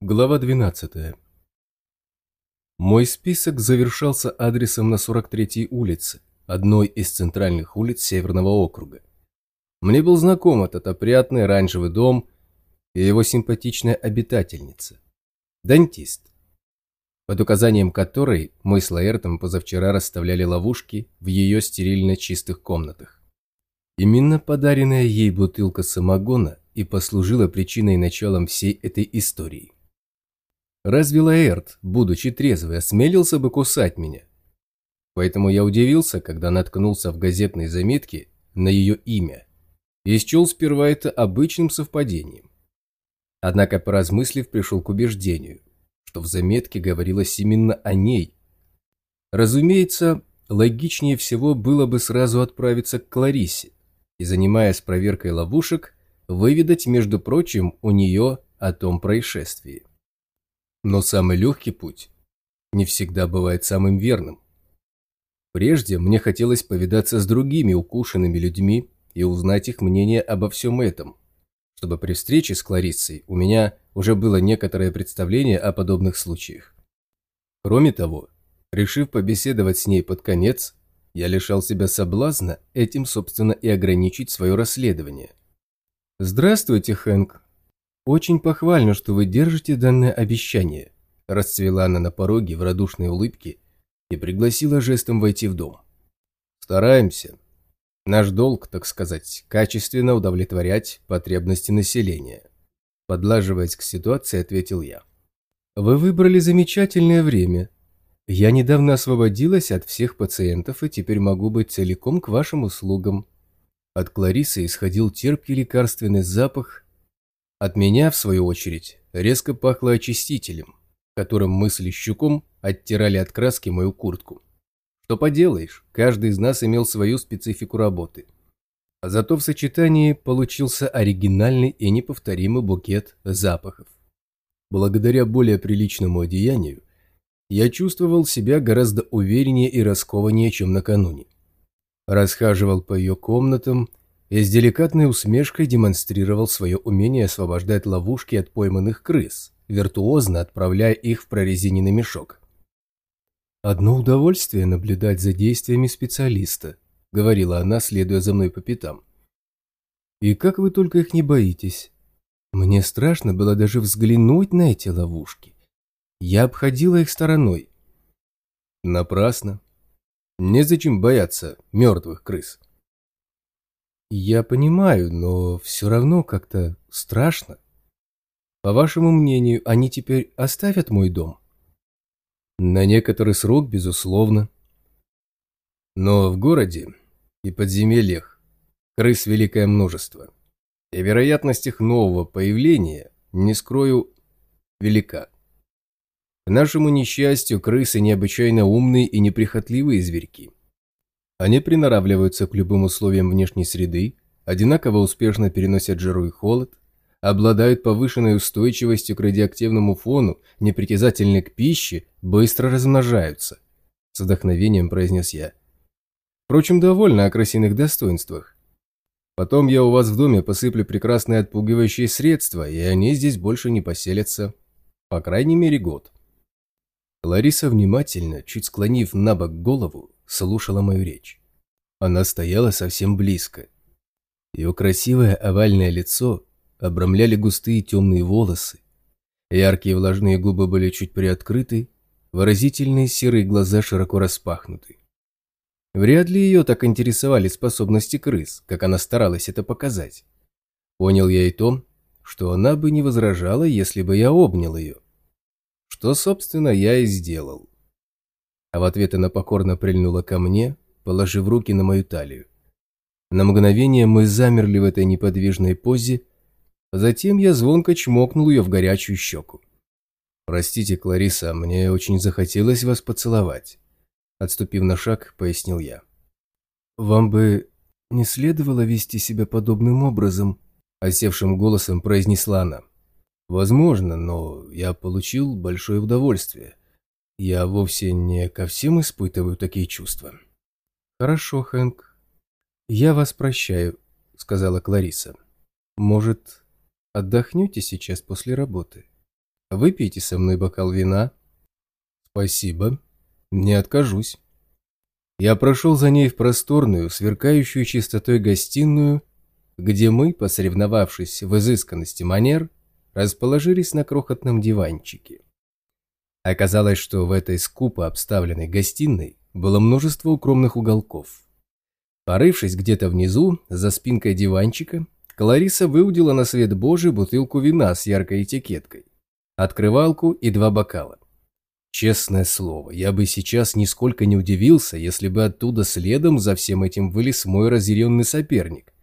Глава 12. Мой список завершался адресом на 43-й улице, одной из центральных улиц Северного округа. Мне был знаком этот опрятный оранжевый дом и его симпатичная обитательница – дантист, под указанием которой мы с Лаэртом позавчера расставляли ловушки в ее стерильно чистых комнатах. Именно подаренная ей бутылка самогона и послужила причиной и началом всей этой истории. Разве Лаэрт, будучи трезвый, осмелился бы кусать меня? Поэтому я удивился, когда наткнулся в газетной заметке на ее имя и счел сперва это обычным совпадением. Однако, поразмыслив, пришел к убеждению, что в заметке говорилось именно о ней. Разумеется, логичнее всего было бы сразу отправиться к Кларисе и, занимаясь проверкой ловушек, выведать, между прочим, у нее о том происшествии. Но самый легкий путь не всегда бывает самым верным. Прежде мне хотелось повидаться с другими укушенными людьми и узнать их мнение обо всем этом, чтобы при встрече с Клариссой у меня уже было некоторое представление о подобных случаях. Кроме того, решив побеседовать с ней под конец, я лишал себя соблазна этим, собственно, и ограничить свое расследование. «Здравствуйте, Хэнк», «Очень похвально, что вы держите данное обещание», – расцвела она на пороге в радушной улыбке и пригласила жестом войти в дом. «Стараемся. Наш долг, так сказать, качественно удовлетворять потребности населения», – подлаживаясь к ситуации, ответил я. «Вы выбрали замечательное время. Я недавно освободилась от всех пациентов и теперь могу быть целиком к вашим услугам». От Кларисы исходил терпкий лекарственный запах – от меня, в свою очередь, резко пахло очистителем, которым мы с Лещуком оттирали от краски мою куртку. Что поделаешь, каждый из нас имел свою специфику работы. А зато в сочетании получился оригинальный и неповторимый букет запахов. Благодаря более приличному одеянию, я чувствовал себя гораздо увереннее и раскованнее, чем накануне. Расхаживал по ее комнатам и с деликатной усмешкой демонстрировал свое умение освобождать ловушки от пойманных крыс, виртуозно отправляя их в прорезиненный мешок. «Одно удовольствие наблюдать за действиями специалиста», — говорила она, следуя за мной по пятам. «И как вы только их не боитесь. Мне страшно было даже взглянуть на эти ловушки. Я обходила их стороной». «Напрасно. Незачем бояться мертвых крыс». Я понимаю, но все равно как-то страшно. По вашему мнению, они теперь оставят мой дом? На некоторый срок, безусловно. Но в городе и подземельях крыс великое множество. И вероятность их нового появления, не скрою, велика. К нашему несчастью, крысы необычайно умные и неприхотливые зверьки. Они приноравливаются к любым условиям внешней среды, одинаково успешно переносят жару и холод, обладают повышенной устойчивостью к радиоактивному фону, непритязательны к пище, быстро размножаются. С вдохновением произнес я. Впрочем, довольно о крысиных достоинствах. Потом я у вас в доме посыплю прекрасные отпугивающие средства, и они здесь больше не поселятся. По крайней мере, год. Лариса внимательно, чуть склонив на бок голову, слушала мою речь. Она стояла совсем близко. Ее красивое овальное лицо обрамляли густые темные волосы. Яркие влажные губы были чуть приоткрыты, выразительные серые глаза широко распахнуты. Вряд ли ее так интересовали способности крыс, как она старалась это показать. Понял я и то, что она бы не возражала, если бы я обнял ее. Что, собственно, я и сделал а в ответ она покорно прильнула ко мне, положив руки на мою талию. На мгновение мы замерли в этой неподвижной позе, а затем я звонко чмокнул ее в горячую щеку. «Простите, Клариса, мне очень захотелось вас поцеловать», — отступив на шаг, пояснил я. «Вам бы не следовало вести себя подобным образом», — осевшим голосом произнесла она. «Возможно, но я получил большое удовольствие. Я вовсе не ко всем испытываю такие чувства. Хорошо, Хэнк. Я вас прощаю, сказала Клариса. Может, отдохнете сейчас после работы? Выпейте со мной бокал вина. Спасибо. Не откажусь. Я прошел за ней в просторную, сверкающую чистотой гостиную, где мы, посоревновавшись в изысканности манер, расположились на крохотном диванчике. Оказалось, что в этой скупо обставленной гостиной было множество укромных уголков. Порывшись где-то внизу, за спинкой диванчика, Клариса выудила на свет Божий бутылку вина с яркой этикеткой, открывалку и два бокала. Честное слово, я бы сейчас нисколько не удивился, если бы оттуда следом за всем этим вылез мой разъяренный соперник.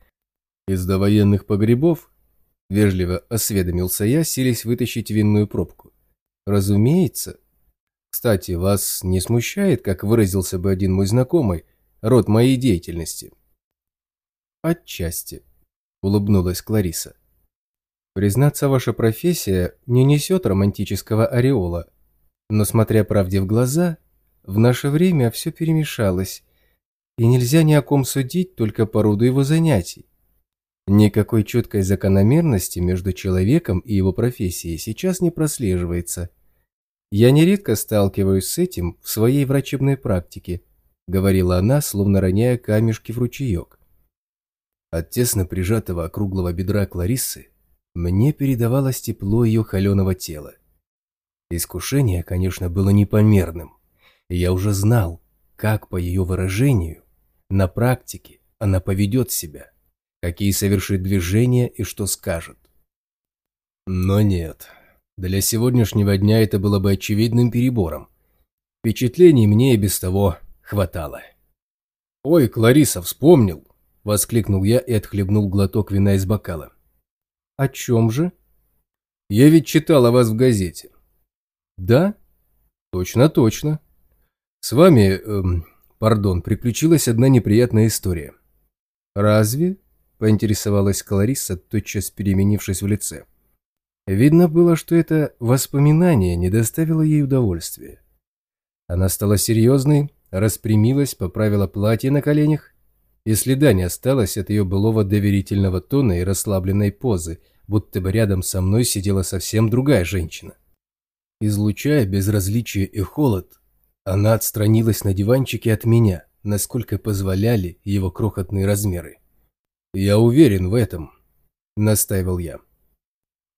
Из довоенных погребов, вежливо осведомился я, силясь вытащить винную пробку. Разумеется. Кстати, вас не смущает, как выразился бы один мой знакомый, род моей деятельности? Отчасти, улыбнулась Клариса. Признаться, ваша профессия не несет романтического ореола, но, смотря правде в глаза, в наше время все перемешалось, и нельзя ни о ком судить только по роду его занятий. Никакой четкой закономерности между человеком и его профессией сейчас не прослеживается. Я нередко сталкиваюсь с этим в своей врачебной практике, говорила она, словно роняя камешки в ручеек. От тесно прижатого округлого бедра Клариссы мне передавалось тепло ее холеного тела. Искушение, конечно, было непомерным. Я уже знал, как по ее выражению, на практике она поведет себя, какие совершит движения и что скажет. Но нет, для сегодняшнего дня это было бы очевидным перебором. Впечатлений мне и без того хватало. «Ой, Клариса, вспомнил!» — воскликнул я и отхлебнул глоток вина из бокала. «О чем же?» «Я ведь читал о вас в газете. Да? Точно, точно. С вами, эм, пардон, приключилась одна неприятная история. Разве? Поинтересовалась Клариса, тотчас переменившись в лице. Видно было, что это воспоминание не доставило ей удовольствия. Она стала серьезной, распрямилась, поправила платье на коленях, и следа не осталось от ее былого доверительного тона и расслабленной позы, будто бы рядом со мной сидела совсем другая женщина. Излучая безразличие и холод, она отстранилась на диванчике от меня, насколько позволяли его крохотные размеры. «Я уверен в этом», — настаивал я.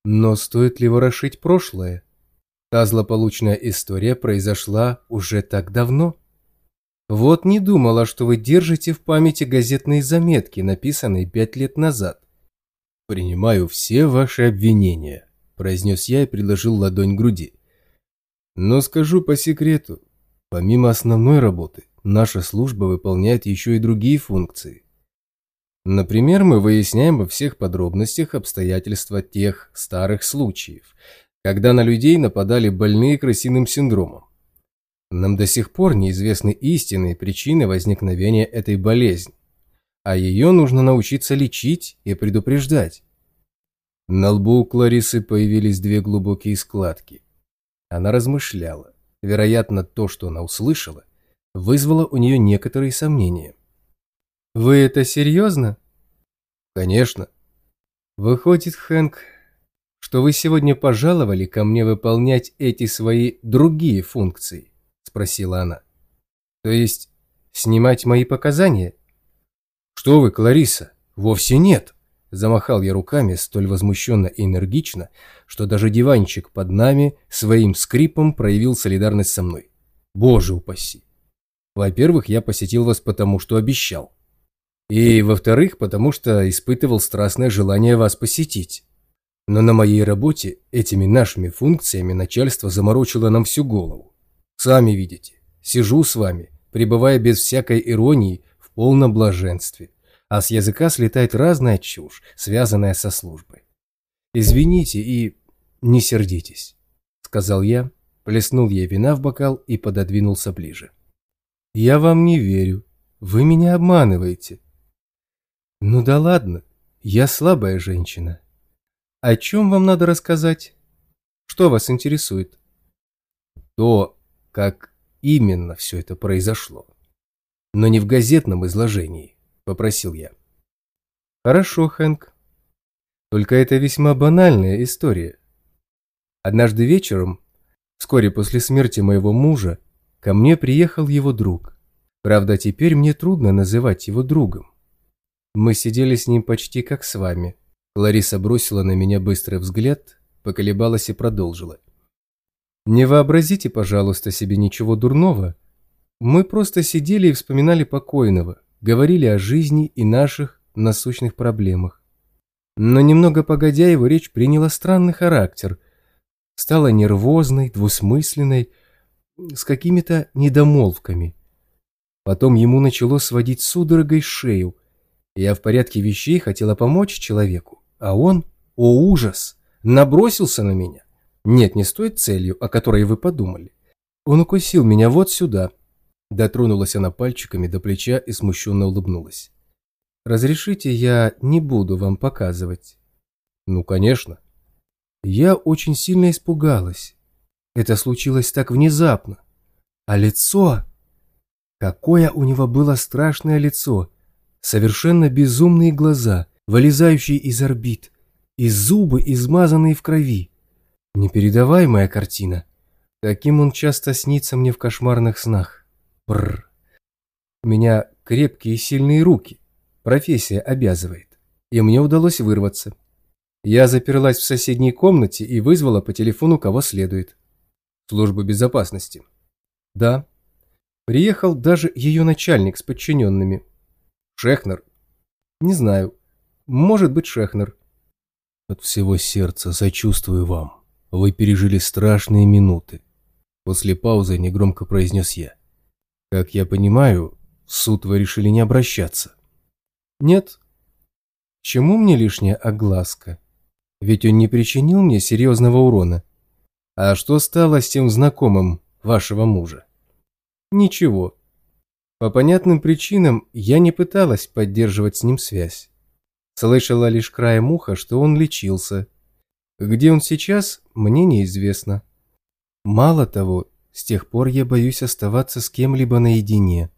«Но стоит ли ворошить прошлое? Та злополучная история произошла уже так давно. Вот не думала, что вы держите в памяти газетные заметки, написанные пять лет назад. «Принимаю все ваши обвинения», – произнес я и предложил ладонь к груди. Но скажу по секрету, помимо основной работы, наша служба выполняет еще и другие функции. Например, мы выясняем во всех подробностях обстоятельства тех старых случаев, когда на людей нападали больные крысиным синдромом. Нам до сих пор неизвестны истинные причины возникновения этой болезни, а ее нужно научиться лечить и предупреждать. На лбу у Кларисы появились две глубокие складки. Она размышляла. Вероятно, то, что она услышала, вызвало у нее некоторые сомнения. «Вы это серьезно?» «Конечно». «Выходит, Хэнк, что вы сегодня пожаловали ко мне выполнять эти свои другие функции?» – спросила она. «То есть снимать мои показания?» «Что вы, Клариса, вовсе нет!» Замахал я руками столь возмущенно и энергично, что даже диванчик под нами своим скрипом проявил солидарность со мной. Боже упаси! Во-первых, я посетил вас потому, что обещал. И, во-вторых, потому что испытывал страстное желание вас посетить. Но на моей работе этими нашими функциями начальство заморочило нам всю голову. Сами видите, сижу с вами, пребывая без всякой иронии в полном блаженстве а с языка слетает разная чушь, связанная со службой. «Извините и не сердитесь», — сказал я, плеснул ей вина в бокал и пододвинулся ближе. «Я вам не верю. Вы меня обманываете». «Ну да ладно, я слабая женщина. О чем вам надо рассказать? Что вас интересует?» «То, как именно все это произошло. Но не в газетном изложении попросил я. Хорошо, Хэнк. Только это весьма банальная история. Однажды вечером, вскоре после смерти моего мужа, ко мне приехал его друг. Правда, теперь мне трудно называть его другом. Мы сидели с ним почти как с вами. Лариса бросила на меня быстрый взгляд, поколебалась и продолжила. Не вообразите, пожалуйста, себе ничего дурного. Мы просто сидели и вспоминали покойного, говорили о жизни и наших насущных проблемах. Но немного погодя, его речь приняла странный характер. Стала нервозной, двусмысленной, с какими-то недомолвками. Потом ему начало сводить судорогой шею. Я в порядке вещей хотела помочь человеку, а он, о ужас, набросился на меня. Нет, не с той целью, о которой вы подумали. Он укусил меня вот сюда. Дотронулась она пальчиками до плеча и смущенно улыбнулась. Разрешите, я не буду вам показывать. Ну, конечно. Я очень сильно испугалась. Это случилось так внезапно. А лицо... Какое у него было страшное лицо. Совершенно безумные глаза, вылезающие из орбит, и зубы, измазанные в крови. Непередаваемая картина. Таким он часто снится мне в кошмарных снах. Бррр. У меня крепкие и сильные руки. Профессия обязывает. И мне удалось вырваться. Я заперлась в соседней комнате и вызвала по телефону кого следует. Службу безопасности. Да. Приехал даже ее начальник с подчиненными. Шехнер? Не знаю. Может быть Шехнер. От всего сердца сочувствую вам. Вы пережили страшные минуты. После паузы негромко произнес я. Как я понимаю, в суд вы решили не обращаться. Нет. Чему мне лишняя огласка? Ведь он не причинил мне серьезного урона. А что стало с тем знакомым вашего мужа? Ничего. По понятным причинам я не пыталась поддерживать с ним связь. Слышала лишь краем уха, что он лечился. Где он сейчас, мне неизвестно. Мало того, с тех пор я боюсь оставаться с кем-либо наедине.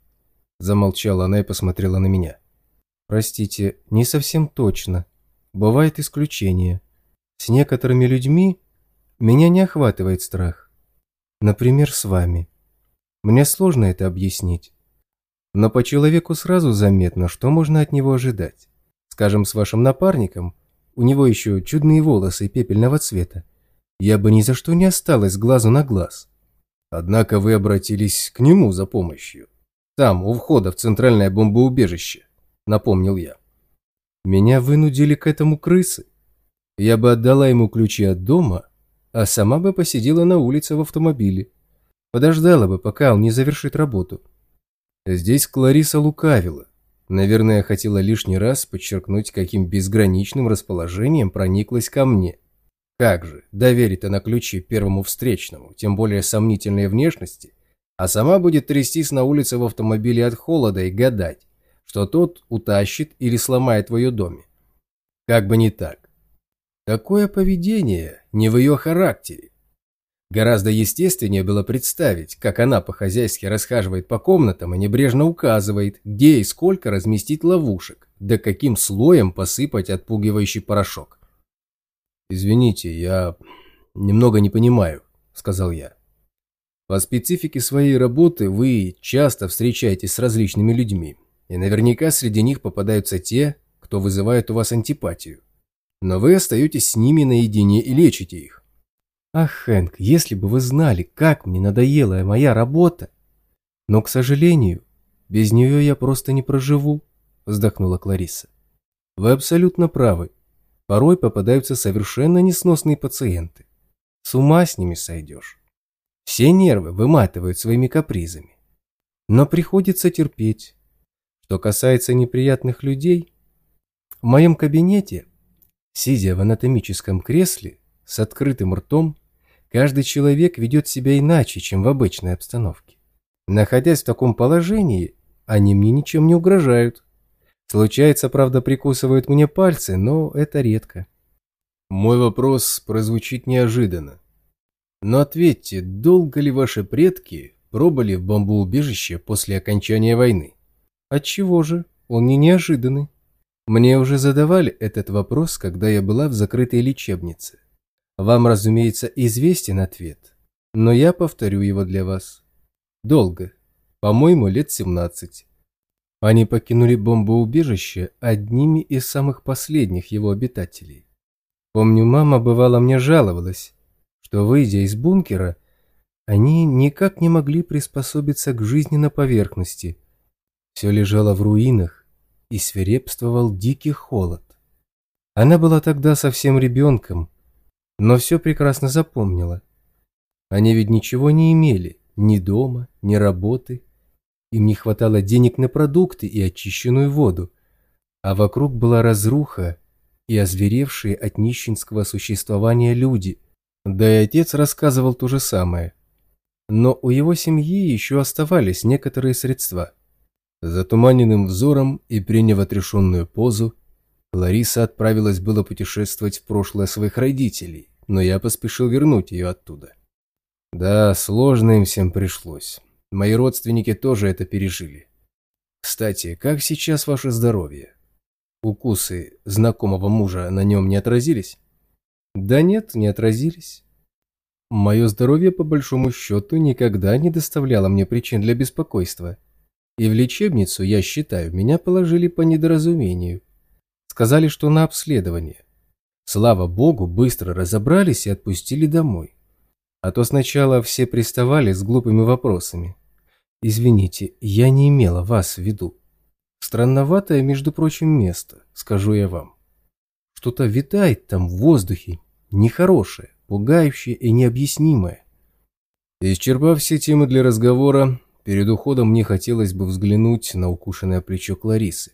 Замолчала она и посмотрела на меня. Простите, не совсем точно. Бывают исключения. С некоторыми людьми меня не охватывает страх. Например, с вами. Мне сложно это объяснить. Но по человеку сразу заметно, что можно от него ожидать. Скажем, с вашим напарником, у него еще чудные волосы пепельного цвета. Я бы ни за что не осталась глазу на глаз. Однако вы обратились к нему за помощью. Там, у входа в центральное бомбоубежище напомнил я. Меня вынудили к этому крысы. Я бы отдала ему ключи от дома, а сама бы посидела на улице в автомобиле. Подождала бы, пока он не завершит работу. Здесь Клариса лукавила. Наверное, хотела лишний раз подчеркнуть, каким безграничным расположением прониклась ко мне. Как же, доверит она ключи первому встречному, тем более сомнительной внешности, а сама будет трястись на улице в автомобиле от холода и гадать, что тот утащит или сломает в ее доме. Как бы не так. Такое поведение не в ее характере. Гораздо естественнее было представить, как она по-хозяйски расхаживает по комнатам и небрежно указывает, где и сколько разместить ловушек, да каким слоем посыпать отпугивающий порошок. «Извините, я немного не понимаю», — сказал я. «По специфике своей работы вы часто встречаетесь с различными людьми, и наверняка среди них попадаются те, кто вызывает у вас антипатию. Но вы остаетесь с ними наедине и лечите их. Ах, Хэнк, если бы вы знали, как мне надоела моя работа. Но, к сожалению, без нее я просто не проживу, вздохнула Клариса. Вы абсолютно правы. Порой попадаются совершенно несносные пациенты. С ума с ними сойдешь. Все нервы выматывают своими капризами. Но приходится терпеть. Что касается неприятных людей, в моем кабинете, сидя в анатомическом кресле с открытым ртом, каждый человек ведет себя иначе, чем в обычной обстановке. Находясь в таком положении, они мне ничем не угрожают. Случается, правда, прикусывают мне пальцы, но это редко. Мой вопрос прозвучит неожиданно. Но ответьте, долго ли ваши предки пробыли в бомбоубежище после окончания войны? Отчего же? Он не неожиданный. Мне уже задавали этот вопрос, когда я была в закрытой лечебнице. Вам, разумеется, известен ответ, но я повторю его для вас. Долго, по-моему, лет 17. Они покинули бомбоубежище одними из самых последних его обитателей. Помню, мама бывало мне жаловалась, что, выйдя из бункера, они никак не могли приспособиться к жизни на поверхности. Все лежало в руинах, и свирепствовал дикий холод. Она была тогда совсем ребенком, но все прекрасно запомнила. Они ведь ничего не имели, ни дома, ни работы, им не хватало денег на продукты и очищенную воду, а вокруг была разруха и озверевшие от нищенского существования люди. Да и отец рассказывал то же самое. Но у его семьи еще оставались некоторые средства. Затуманенным взором и приняв отрешенную позу, Лариса отправилась было путешествовать в прошлое своих родителей, но я поспешил вернуть ее оттуда. Да, сложно им всем пришлось. Мои родственники тоже это пережили. Кстати, как сейчас ваше здоровье? Укусы знакомого мужа на нем не отразились? Да нет, не отразились. Мое здоровье, по большому счету, никогда не доставляло мне причин для беспокойства. И в лечебницу, я считаю, меня положили по недоразумению. Сказали, что на обследование. Слава богу, быстро разобрались и отпустили домой. А то сначала все приставали с глупыми вопросами. Извините, я не имела вас в виду. Странноватое, между прочим, место, скажу я вам. Что-то витает там в воздухе, нехорошее, пугающее и необъяснимое. Исчерпав все темы для разговора, перед уходом мне хотелось бы взглянуть на укушенное плечо Кларисы.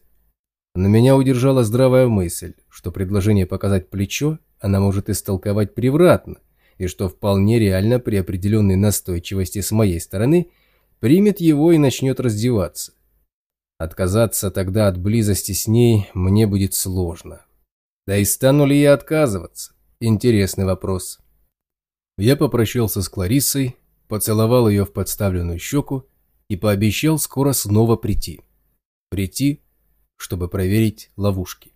Но меня удержала здравая мысль, что предложение показать плечо она может истолковать превратно, и что вполне реально при определенной настойчивости с моей стороны – примет его и начнет раздеваться. Отказаться тогда от близости с ней мне будет сложно. Да и стану ли я отказываться? Интересный вопрос. Я попрощался с Клариссой, поцеловал ее в подставленную щеку и пообещал скоро снова прийти. Прийти, чтобы проверить ловушки.